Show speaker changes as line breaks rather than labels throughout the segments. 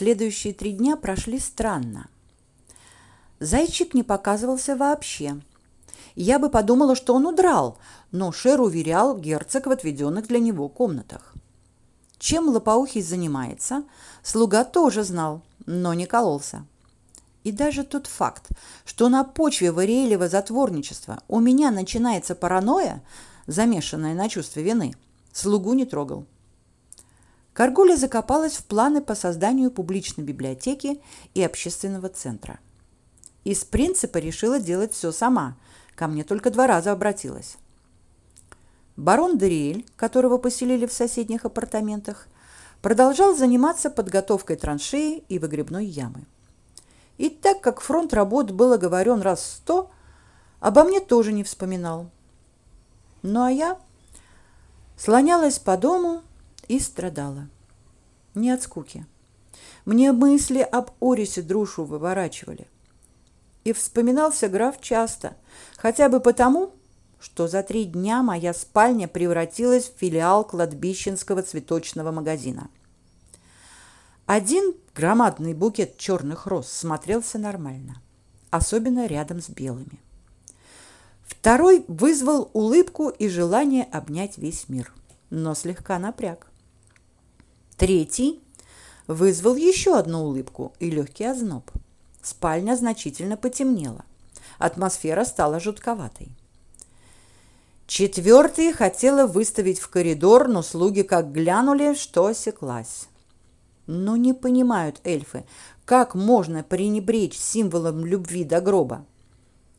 Следующие три дня прошли странно. Зайчик не показывался вообще. Я бы подумала, что он удрал, но Шер уверял герцог в отведенных для него комнатах. Чем лопоухий занимается, слуга тоже знал, но не кололся. И даже тот факт, что на почве Вариэлева затворничества у меня начинается паранойя, замешанная на чувстве вины, слугу не трогал. Каргуля закопалась в планы по созданию публичной библиотеки и общественного центра. Из принципа решила делать все сама. Ко мне только два раза обратилась. Барон Дериэль, которого поселили в соседних апартаментах, продолжал заниматься подготовкой траншеи и выгребной ямы. И так как фронт работ был оговорен раз сто, обо мне тоже не вспоминал. Ну а я слонялась по дому и страдала. Не от скуки. Мне мысли об Орисе друшу выворачивали. И вспоминался граф часто, хотя бы потому, что за три дня моя спальня превратилась в филиал кладбищенского цветочного магазина. Один громадный букет черных роз смотрелся нормально, особенно рядом с белыми. Второй вызвал улыбку и желание обнять весь мир, но слегка напряг. Третий вызвал еще одну улыбку и легкий озноб. Спальня значительно потемнела. Атмосфера стала жутковатой. Четвертый хотела выставить в коридор, но слуги как глянули, что осеклась. Ну не понимают эльфы, как можно пренебречь символом любви до гроба.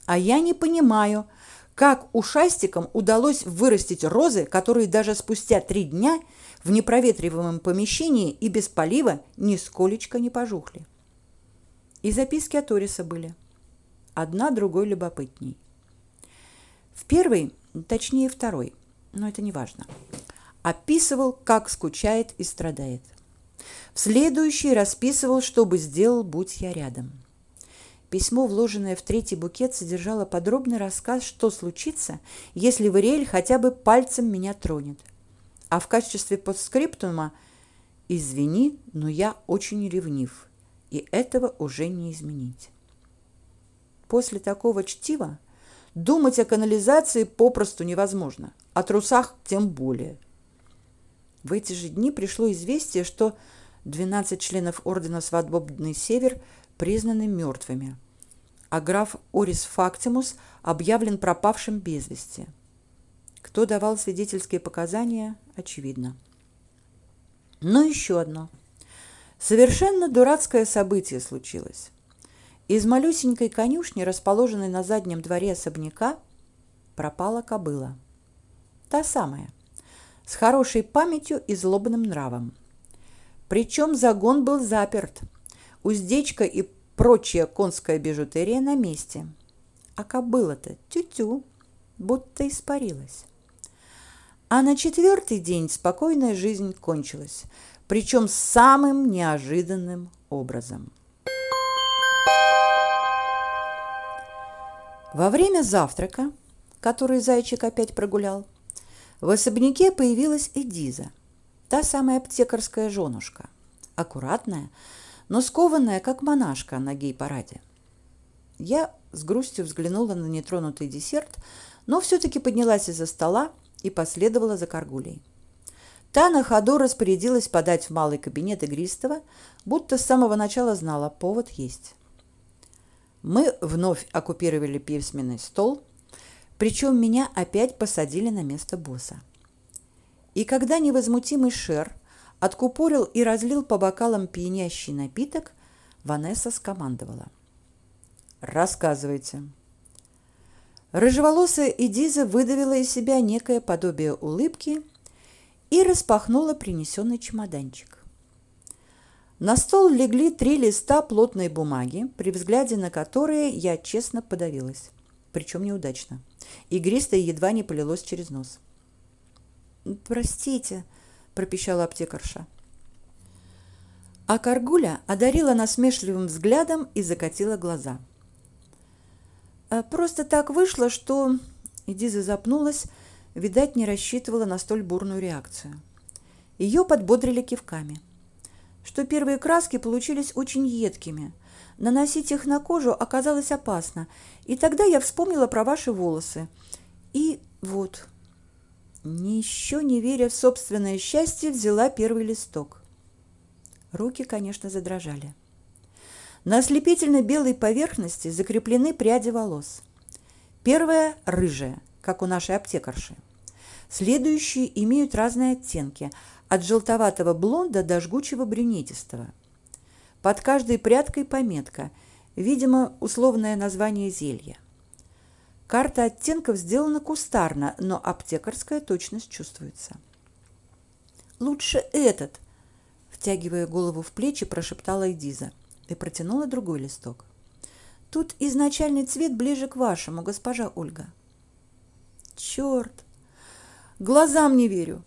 А я не понимаю, как ушастикам удалось вырастить розы, которые даже спустя три дня – в непроветриваемом помещении и без полива нисколечко не пожухли. И записки от Ориса были. Одна другой любопытней. В первой, точнее второй, но это не важно, описывал, как скучает и страдает. В следующий расписывал, что бы сделал, будь я рядом. Письмо, вложенное в третий букет, содержало подробный рассказ, что случится, если Вариэль хотя бы пальцем меня тронет а в качестве подскриптума «Извини, но я очень ревнив, и этого уже не изменить». После такого чтива думать о канализации попросту невозможно, о трусах тем более. В эти же дни пришло известие, что 12 членов Ордена Свободный Север признаны мертвыми, а граф Орис Фактимус объявлен пропавшим без вести – кто давал свидетельские показания, очевидно. Но еще одно. Совершенно дурацкое событие случилось. Из малюсенькой конюшни, расположенной на заднем дворе особняка, пропала кобыла. Та самая, с хорошей памятью и злобным нравом. Причем загон был заперт, уздечка и прочая конская бижутерия на месте. А кобыла-то тю-тю, будто испарилась. А на четвертый день спокойная жизнь кончилась, причем самым неожиданным образом. Во время завтрака, который зайчик опять прогулял, в особняке появилась Эдиза, та самая аптекарская женушка, аккуратная, но скованная, как монашка на гей-параде. Я с грустью взглянула на нетронутый десерт, но все-таки поднялась из-за стола и последовала за Каргулей. Та на ходу распорядилась подать в малый кабинет Игристова, будто с самого начала знала, повод есть. Мы вновь оккупировали письменный стол, причем меня опять посадили на место босса. И когда невозмутимый Шер откупорил и разлил по бокалам пьянящий напиток, Ванесса скомандовала. «Рассказывайте». Рыжеволосая Эдиза выдавила из себя некое подобие улыбки и распахнула принесенный чемоданчик. На стол легли три листа плотной бумаги, при взгляде на которые я честно подавилась, причем неудачно. Игристое едва не полилось через нос. «Простите», – пропищала аптекарша. А Каргуля одарила насмешливым взглядом и закатила глаза – просто так вышло, что Эдиза запнулась, видать, не рассчитывала на столь бурную реакцию. Ее подбодрили кивками. что первые краски получились очень едкими. Наносить их на кожу оказалось опасно, и тогда я вспомнила про ваши волосы. И вот, еще не веря в собственное счастье, взяла первый листок. Руки, конечно, задрожали. На ослепительно белой поверхности закреплены пряди волос. Первая рыжая, как у нашей аптекарши. Следующие имеют разные оттенки, от желтоватого блонда до жгучего брюнетистого. Под каждой прядкой пометка, видимо, условное название зелья. Карта оттенков сделана кустарно, но аптекарская точность чувствуется. «Лучше этот!» – втягивая голову в плечи, прошептала Эдиза и протянула другой листок. «Тут изначальный цвет ближе к вашему, госпожа Ольга». «Черт! Глазам не верю!»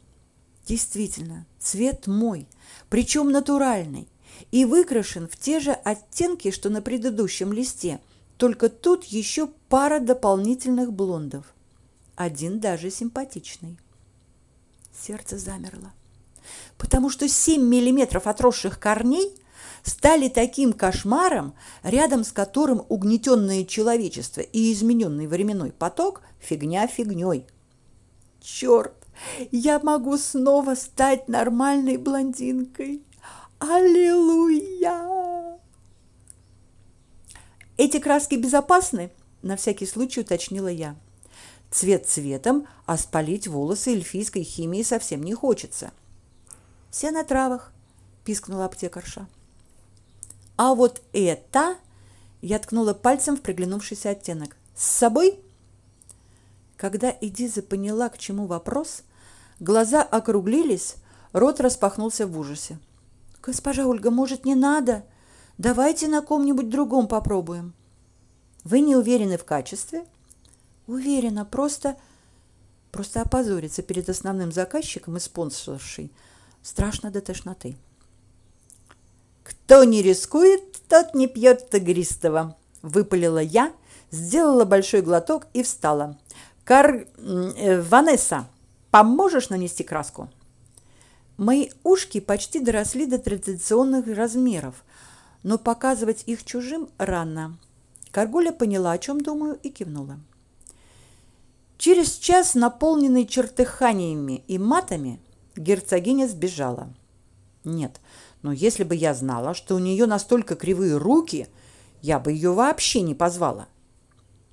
Действительно, цвет мой, причем натуральный, и выкрашен в те же оттенки, что на предыдущем листе, только тут еще пара дополнительных блондов. Один даже симпатичный. Сердце замерло, потому что 7 миллиметров отросших корней стали таким кошмаром, рядом с которым угнетенное человечество и измененный временной поток фигня фигней. Черт! Я могу снова стать нормальной блондинкой. Аллилуйя! Эти краски безопасны? На всякий случай уточнила я. Цвет цветом, а спалить волосы эльфийской химией совсем не хочется. Все на травах, пискнула аптекарша. А вот это, я ткнула пальцем в приглянувшийся оттенок. С собой? Когда Эдиза поняла, к чему вопрос, глаза округлились, рот распахнулся в ужасе. «Госпожа Ольга, может, не надо? Давайте на ком-нибудь другом попробуем». «Вы не уверены в качестве?» «Уверена, просто...» Просто опозориться перед основным заказчиком и спонсоршей страшно до тошноты. «Кто не рискует, тот не пьет тагристого», – выпалила я, сделала большой глоток и встала. Кар... Э, Ванесса, поможешь нанести краску? Мои ушки почти доросли до традиционных размеров, но показывать их чужим рано. Каргуля поняла, о чем думаю, и кивнула. Через час, наполненный чертыханиями и матами, герцогиня сбежала. Нет, но если бы я знала, что у нее настолько кривые руки, я бы ее вообще не позвала.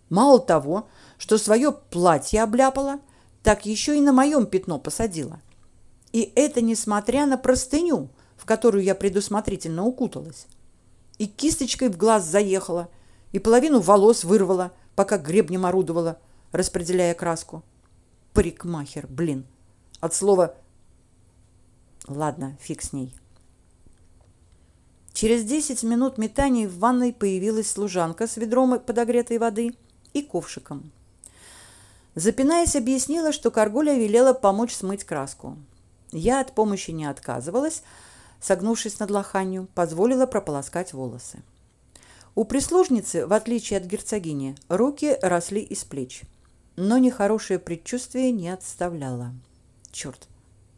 Мало того, что свое платье обляпала, так еще и на моем пятно посадила. И это несмотря на простыню, в которую я предусмотрительно укуталась. И кисточкой в глаз заехала, и половину волос вырвала, пока гребнем орудовала, распределяя краску. Парикмахер, блин. От слова Ладно, фиг с ней. Через десять минут метаний в ванной появилась служанка с ведром подогретой воды и ковшиком. Запинаясь, объяснила, что Каргуля велела помочь смыть краску. Я от помощи не отказывалась, согнувшись над лоханью, позволила прополоскать волосы. У прислужницы, в отличие от герцогини, руки росли из плеч, но нехорошее предчувствие не отставляло. Черт,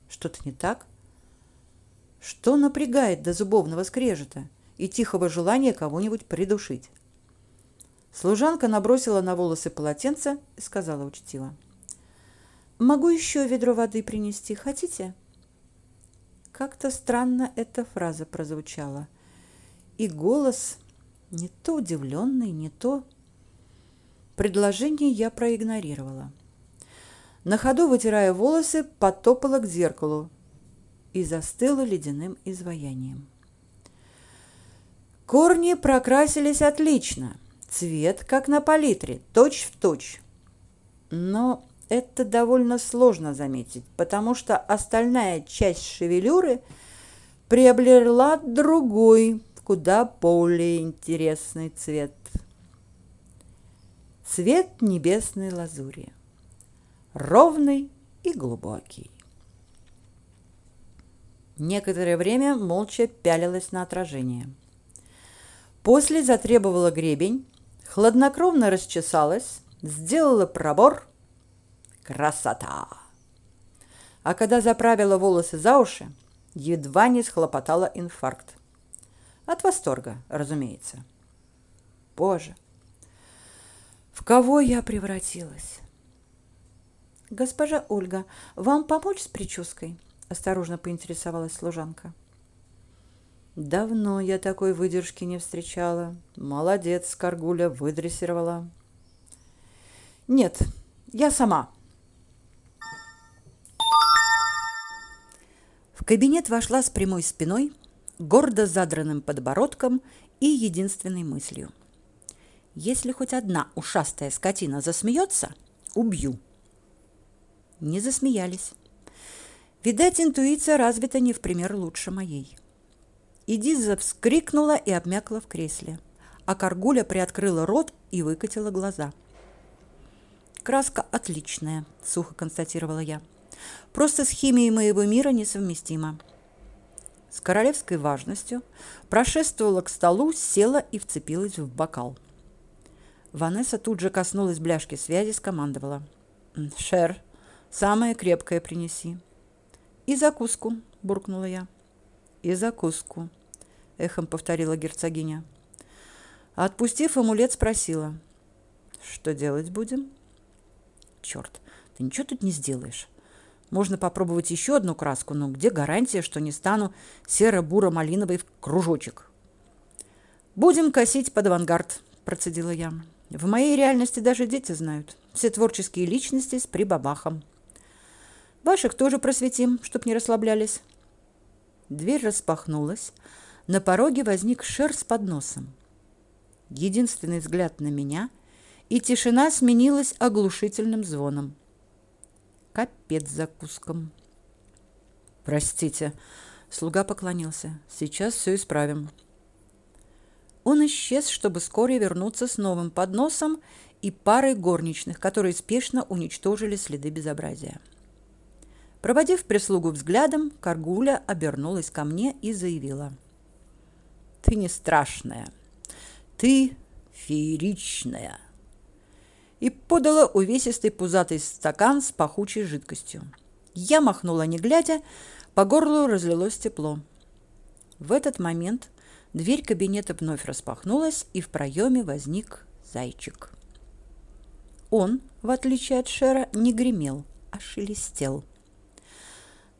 что-то не так? Что напрягает до зубовного скрежета и тихого желания кого-нибудь придушить? Служанка набросила на волосы полотенце и сказала учтиво. «Могу еще ведро воды принести? Хотите?» Как-то странно эта фраза прозвучала. И голос не то удивленный, не то... Предложение я проигнорировала. На ходу, вытирая волосы, потопала к зеркалу и застыла ледяным изваянием. Корни прокрасились отлично – Цвет, как на палитре, точь в точь. Но это довольно сложно заметить, потому что остальная часть шевелюры приобрела другой, куда более интересный цвет. Цвет небесной лазури. Ровный и глубокий. Некоторое время молча пялилась на отражение. После затребовала гребень, хладнокровно расчесалась, сделала пробор. Красота! А когда заправила волосы за уши, едва не схлопотала инфаркт. От восторга, разумеется. Боже, в кого я превратилась? Госпожа Ольга, вам помочь с прической? Осторожно поинтересовалась служанка. Давно я такой выдержки не встречала. Молодец, Каргуля, выдрессировала. Нет, я сама. В кабинет вошла с прямой спиной, гордо задранным подбородком и единственной мыслью. Если хоть одна ушастая скотина засмеется, убью. Не засмеялись. Видать, интуиция развита не в пример лучше моей. Идиза вскрикнула и обмякла в кресле, а Каргуля приоткрыла рот и выкатила глаза. «Краска отличная», — сухо констатировала я. «Просто с химией моего мира несовместима». С королевской важностью прошествовала к столу, села и вцепилась в бокал. Ванесса тут же коснулась бляшки связи, скомандовала. «Шер, самое крепкое принеси». «И закуску», — буркнула я и закуску, эхом повторила герцогиня. Отпустив амулет, спросила: "Что делать будем?" Черт, ты ничего тут не сделаешь. Можно попробовать еще одну краску, но где гарантия, что не стану серо-буро-малиновой в кружочек? Будем косить под авангард, процедила я. В моей реальности даже дети знают. Все творческие личности с прибабахом. Ваших тоже просветим, чтоб не расслаблялись. Дверь распахнулась. На пороге возник Шер с подносом. Единственный взгляд на меня, и тишина сменилась оглушительным звоном. Капец закуском. Простите, слуга поклонился. Сейчас все исправим. Он исчез, чтобы скоро вернуться с новым подносом и парой горничных, которые спешно уничтожили следы безобразия. Проводив прислугу взглядом, Каргуля обернулась ко мне и заявила. «Ты не страшная. Ты фееричная». И подала увесистый пузатый стакан с пахучей жидкостью. Я махнула, не глядя, по горлу разлилось тепло. В этот момент дверь кабинета вновь распахнулась, и в проеме возник зайчик. Он, в отличие от Шера, не гремел, а шелестел.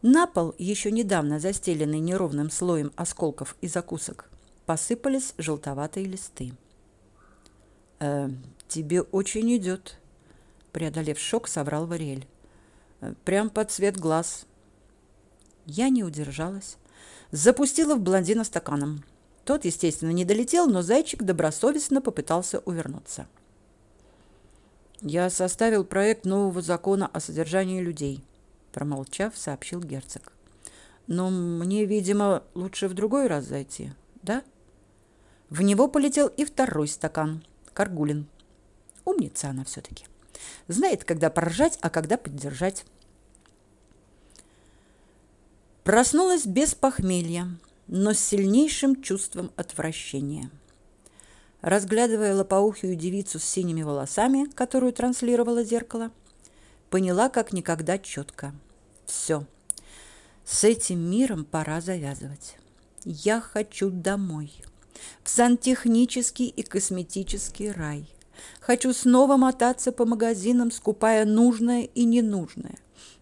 На пол, еще недавно застеленный неровным слоем осколков и закусок, посыпались желтоватые листы. «Э, «Тебе очень идет», — преодолев шок, соврал Вариэль. «Э, «Прям под цвет глаз». Я не удержалась. Запустила в блондина стаканом. Тот, естественно, не долетел, но зайчик добросовестно попытался увернуться. Я составил проект нового закона о содержании людей промолчав, сообщил герцог. Но мне, видимо, лучше в другой раз зайти, да? В него полетел и второй стакан. Каргулин. Умница она все таки Знает, когда поржать, а когда поддержать. Проснулась без похмелья, но с сильнейшим чувством отвращения. Разглядывая лопоухую девицу с синими волосами, которую транслировало зеркало, поняла как никогда четко. Все. С этим миром пора завязывать. Я хочу домой. В сантехнический и косметический рай. Хочу снова мотаться по магазинам, скупая нужное и ненужное.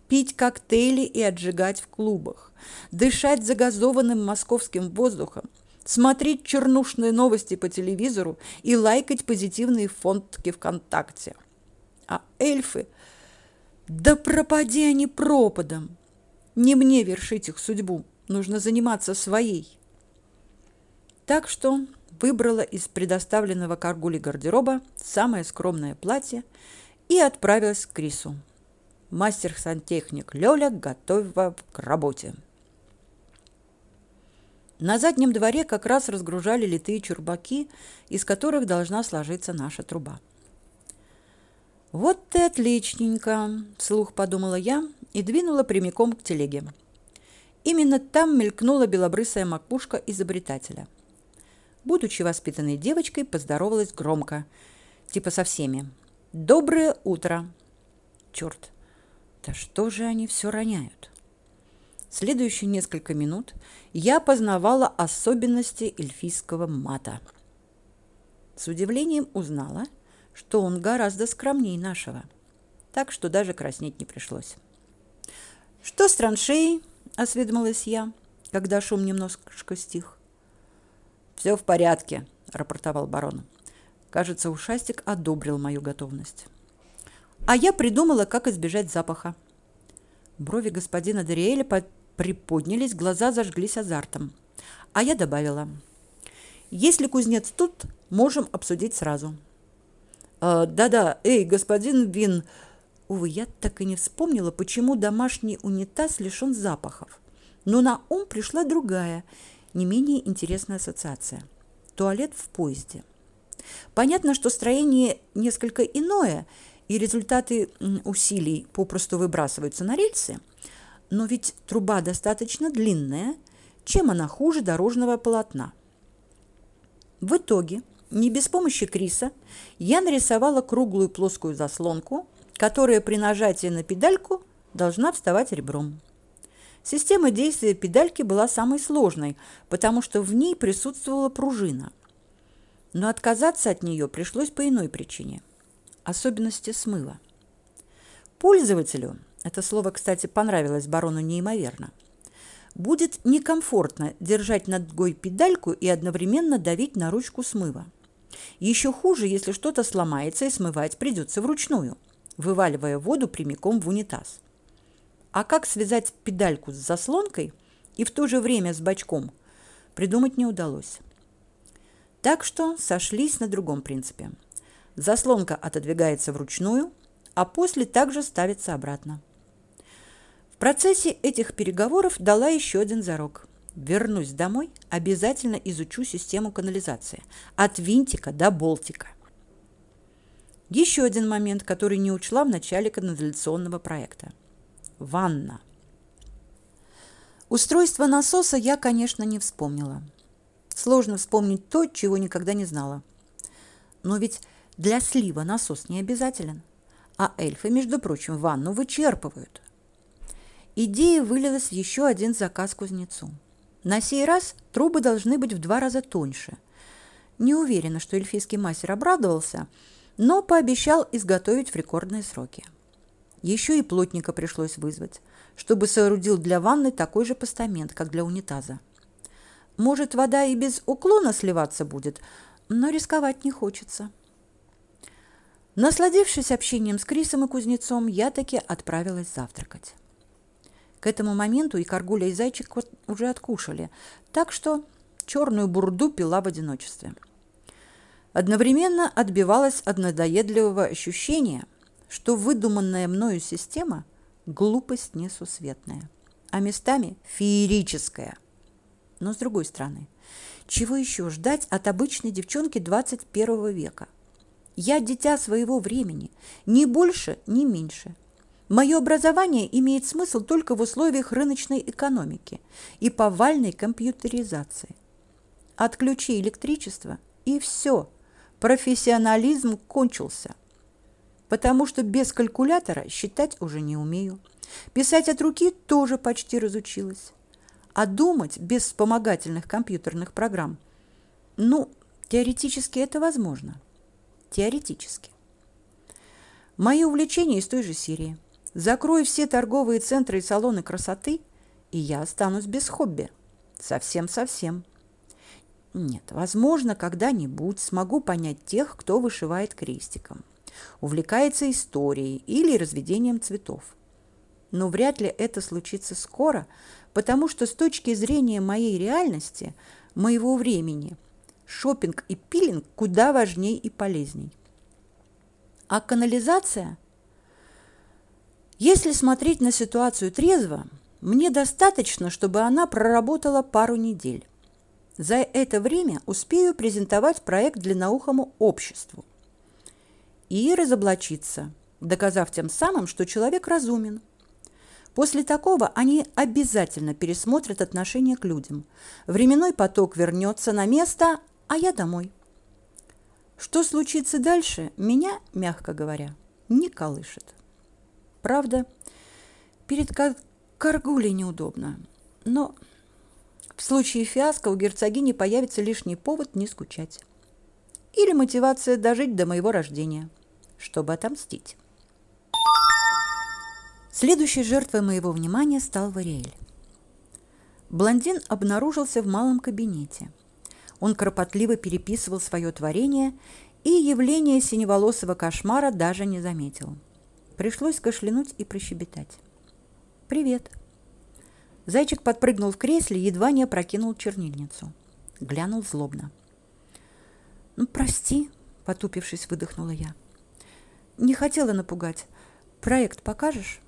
Пить коктейли и отжигать в клубах. Дышать загазованным московским воздухом. Смотреть чернушные новости по телевизору и лайкать позитивные фотки ВКонтакте. А эльфы – да пропади они пропадом. Не мне вершить их судьбу, нужно заниматься своей. Так что выбрала из предоставленного Каргули гардероба самое скромное платье и отправилась к Крису. Мастер-сантехник Лёля готова к работе. На заднем дворе как раз разгружали литые чурбаки, из которых должна сложиться наша труба. Вот ты отличненько, вслух подумала я и двинула прямиком к телеге. Именно там мелькнула белобрысая макушка изобретателя. Будучи воспитанной девочкой, поздоровалась громко, типа со всеми. Доброе утро. Черт. Да что же они все роняют? Следующие несколько минут я познавала особенности эльфийского мата. С удивлением узнала, что он гораздо скромнее нашего, так что даже краснеть не пришлось. «Что с траншеей?» – осведомилась я, когда шум немножко стих. «Все в порядке», – рапортовал барон. Кажется, ушастик одобрил мою готовность. А я придумала, как избежать запаха. Брови господина Дериэля приподнялись, глаза зажглись азартом. А я добавила: "Если кузнец тут, можем обсудить сразу". «А, да-да, эй, господин Вин, увы, я так и не вспомнила, почему домашний унитаз лишен запахов. Но на ум пришла другая, не менее интересная ассоциация. Туалет в поезде. Понятно, что строение несколько иное, и результаты усилий попросту выбрасываются на рельсы, но ведь труба достаточно длинная, чем она хуже дорожного полотна. В итоге, не без помощи Криса, я нарисовала круглую плоскую заслонку, которая при нажатии на педальку должна вставать ребром. Система действия педальки была самой сложной, потому что в ней присутствовала пружина. Но отказаться от нее пришлось по иной причине – особенности смыва. Пользователю – это слово, кстати, понравилось барону неимоверно. Будет некомфортно держать ногой педальку и одновременно давить на ручку смыва. Еще хуже, если что-то сломается и смывать придется вручную, вываливая воду прямиком в унитаз. А как связать педальку с заслонкой и в то же время с бачком, придумать не удалось. Так что сошлись на другом принципе. Заслонка отодвигается вручную, а после также ставится обратно процессе этих переговоров дала еще один зарок. Вернусь домой, обязательно изучу систему канализации от винтика до болтика. Еще один момент, который не учла в начале канализационного проекта. Ванна. Устройство насоса я, конечно, не вспомнила. Сложно вспомнить то, чего никогда не знала. Но ведь для слива насос не обязателен. А эльфы, между прочим, ванну вычерпывают. Идея вылилась в еще один заказ кузнецу. На сей раз трубы должны быть в два раза тоньше. Не уверена, что эльфийский мастер обрадовался, но пообещал изготовить в рекордные сроки. Еще и плотника пришлось вызвать, чтобы соорудил для ванны такой же постамент, как для унитаза. Может, вода и без уклона сливаться будет, но рисковать не хочется. Насладившись общением с Крисом и кузнецом, я таки отправилась завтракать. К этому моменту и Каргуля, и Зайчик уже откушали, так что черную бурду пила в одиночестве. Одновременно отбивалась от надоедливого ощущения, что выдуманная мною система – глупость несусветная, а местами феерическая. Но с другой стороны, чего еще ждать от обычной девчонки 21 века? Я дитя своего времени, ни больше, ни меньше. Мое образование имеет смысл только в условиях рыночной экономики и повальной компьютеризации. Отключи электричество, и все, профессионализм кончился. Потому что без калькулятора считать уже не умею. Писать от руки тоже почти разучилась. А думать без вспомогательных компьютерных программ, ну, теоретически это возможно. Теоретически. Мои увлечения из той же серии – Закрою все торговые центры и салоны красоты, и я останусь без хобби. Совсем-совсем. Нет, возможно, когда-нибудь смогу понять тех, кто вышивает крестиком, увлекается историей или разведением цветов. Но вряд ли это случится скоро, потому что с точки зрения моей реальности, моего времени, шопинг и пилинг куда важнее и полезней. А канализация если смотреть на ситуацию трезво, мне достаточно, чтобы она проработала пару недель. За это время успею презентовать проект длинноухому обществу и разоблачиться, доказав тем самым, что человек разумен. После такого они обязательно пересмотрят отношение к людям. Временной поток вернется на место, а я домой. Что случится дальше, меня, мягко говоря, не колышет. Правда, перед Каргуле неудобно. Но в случае фиаско у герцогини появится лишний повод не скучать. Или мотивация дожить до моего рождения, чтобы отомстить. Следующей жертвой моего внимания стал Вариэль. Блондин обнаружился в малом кабинете. Он кропотливо переписывал свое творение и явление синеволосого кошмара даже не заметил. Пришлось кашлянуть и прощебетать. «Привет!» Зайчик подпрыгнул в кресле, едва не опрокинул чернильницу. Глянул злобно. «Ну, прости», — потупившись, выдохнула я. «Не хотела напугать. Проект покажешь?»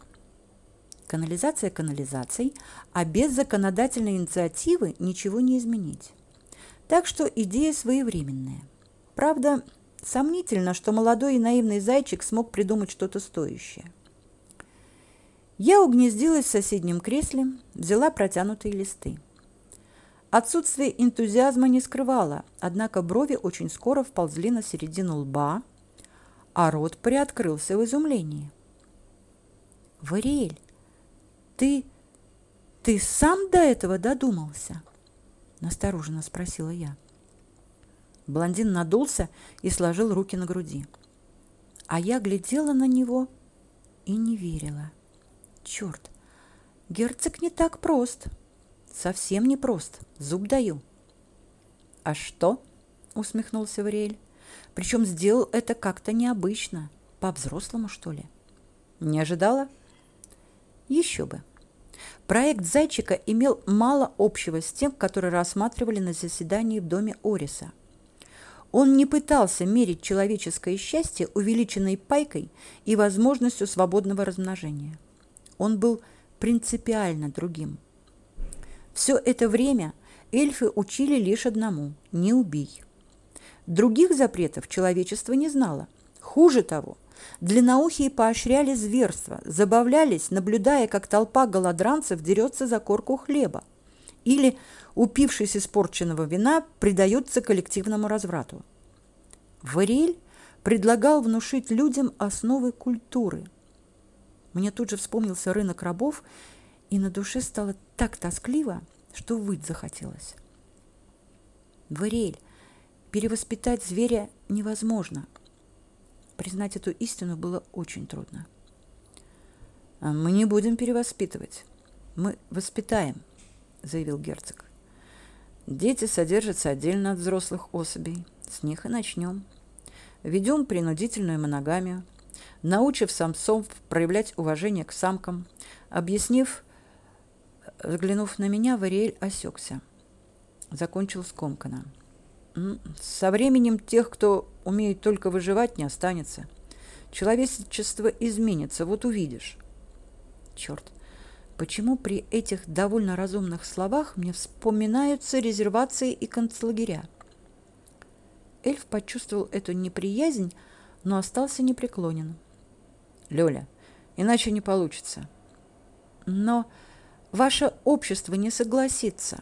Канализация канализацией, а без законодательной инициативы ничего не изменить. Так что идея своевременная. Правда, сомнительно, что молодой и наивный зайчик смог придумать что-то стоящее. Я угнездилась в соседнем кресле, взяла протянутые листы. Отсутствие энтузиазма не скрывало, однако брови очень скоро вползли на середину лба, а рот приоткрылся в изумлении. «Вариэль, ты... ты сам до этого додумался?» настороженно спросила я. Блондин надулся и сложил руки на груди. А я глядела на него и не верила. Черт, герцог не так прост. Совсем не прост, зуб даю. А что? усмехнулся Вариэль. Причем сделал это как-то необычно, по-взрослому, что ли. Не ожидала? Еще бы. Проект «Зайчика» имел мало общего с тем, который рассматривали на заседании в доме Ориса. Он не пытался мерить человеческое счастье увеличенной пайкой и возможностью свободного размножения. Он был принципиально другим. Все это время эльфы учили лишь одному – не убий. Других запретов человечество не знало. Хуже того, длинноухие поощряли зверство, забавлялись, наблюдая, как толпа голодранцев дерется за корку хлеба. Или, упившись испорченного вина, предается коллективному разврату. Варель предлагал внушить людям основы культуры. Мне тут же вспомнился рынок рабов – и на душе стало так тоскливо, что выть захотелось. Варель, перевоспитать зверя невозможно. Признать эту истину было очень трудно. «А мы не будем перевоспитывать. Мы воспитаем, заявил герцог. Дети содержатся отдельно от взрослых особей. С них и начнем. Ведем принудительную моногамию, научив самцов проявлять уважение к самкам, объяснив, Взглянув на меня, Вариэль осекся. Закончил скомканно. Со временем тех, кто умеет только выживать, не останется. Человечество изменится, вот увидишь. Черт, почему при этих довольно разумных словах мне вспоминаются резервации и концлагеря? Эльф почувствовал эту неприязнь, но остался непреклонен. Лёля, иначе не получится. Но Ваше общество не согласится.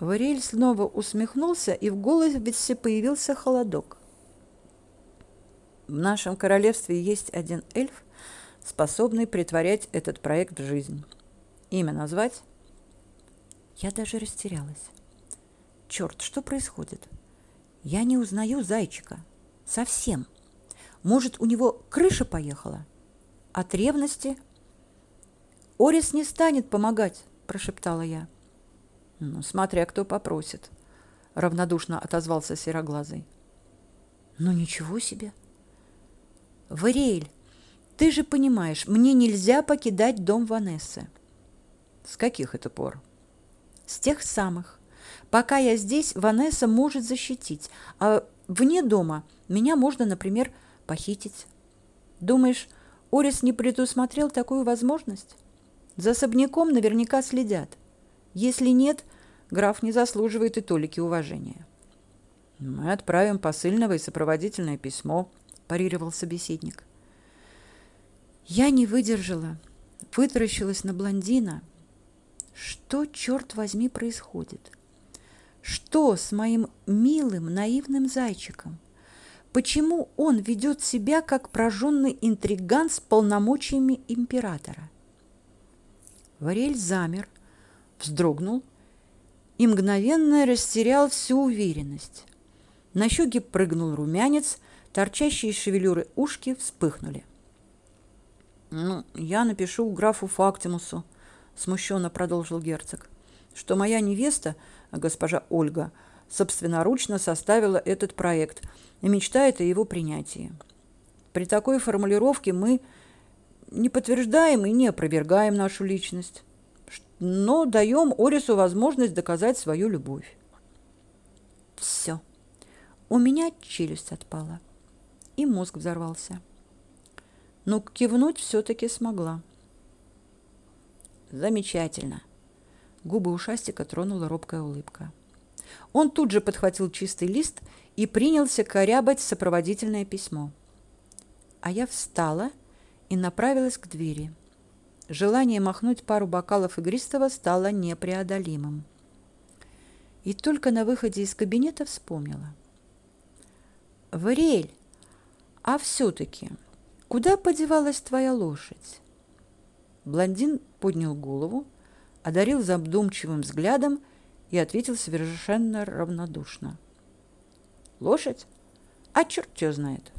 Варель снова усмехнулся, и в голосе появился холодок. В нашем королевстве есть один эльф, способный притворять этот проект в жизнь. Имя назвать? Я даже растерялась. Черт, что происходит? Я не узнаю зайчика. Совсем. Может, у него крыша поехала? От ревности – Орис не станет помогать, прошептала я. Ну, смотря кто попросит, равнодушно отозвался сероглазый. Ну ничего себе. Вариэль, ты же понимаешь, мне нельзя покидать дом Ванессы. С каких это пор? С тех самых. Пока я здесь, Ванесса может защитить, а вне дома меня можно, например, похитить. Думаешь, Орис не предусмотрел такую возможность? За особняком наверняка следят. Если нет, граф не заслуживает и толики уважения. Мы отправим посыльного и сопроводительное письмо, парировал собеседник. Я не выдержала, вытаращилась на блондина. Что, черт возьми, происходит? Что с моим милым наивным зайчиком? Почему он ведет себя как прожженный интриган с полномочиями императора? Варель замер, вздрогнул и мгновенно растерял всю уверенность. На щеке прыгнул румянец, торчащие из шевелюры ушки вспыхнули. «Ну, я напишу графу Фактимусу», — смущенно продолжил герцог, «что моя невеста, госпожа Ольга, собственноручно составила этот проект и мечтает о его принятии. При такой формулировке мы не подтверждаем и не опровергаем нашу личность, но даем Орису возможность доказать свою любовь. Все. У меня челюсть отпала, и мозг взорвался но кивнуть все-таки смогла. Замечательно. Губы ушастика тронула робкая улыбка. Он тут же подхватил чистый лист и принялся корябать сопроводительное письмо. А я встала и направилась к двери. Желание махнуть пару бокалов игристого стало непреодолимым. И только на выходе из кабинета вспомнила. «Варель, а все-таки Куда подевалась твоя лошадь? Блондин поднял голову, одарил задумчивым взглядом и ответил совершенно равнодушно. Лошадь? А черт ее знает.